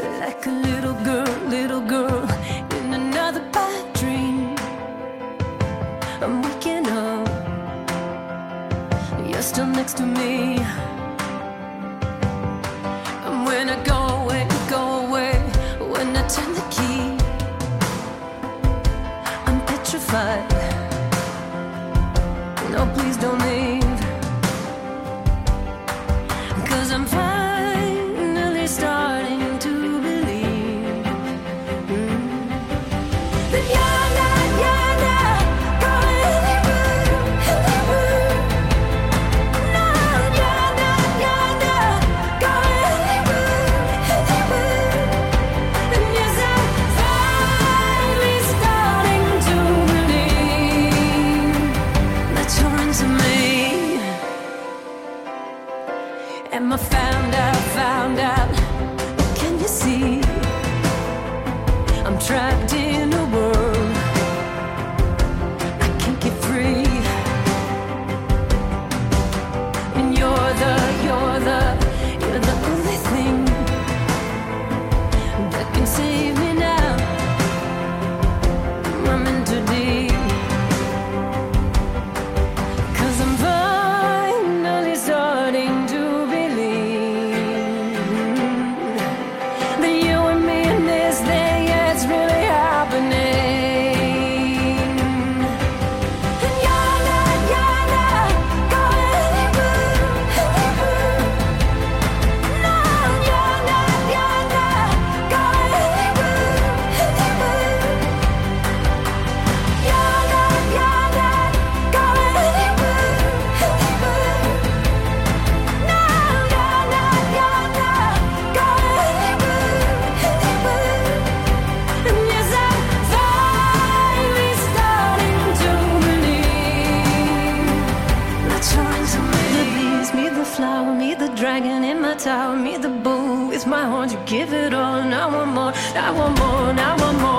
like a little girl, little girl in another bad dream. I'm waking up, you're still next to me. And when I go away, go away, when I turn the key, I'm petrified. Am I found out, found out? Can you see? I'm trapped in a world I can't get free. And you're the, you're the, you're the only thing that can save me me the dragon in my tower, me the bull with my horns. You give it all, I want more, I want more, I want more.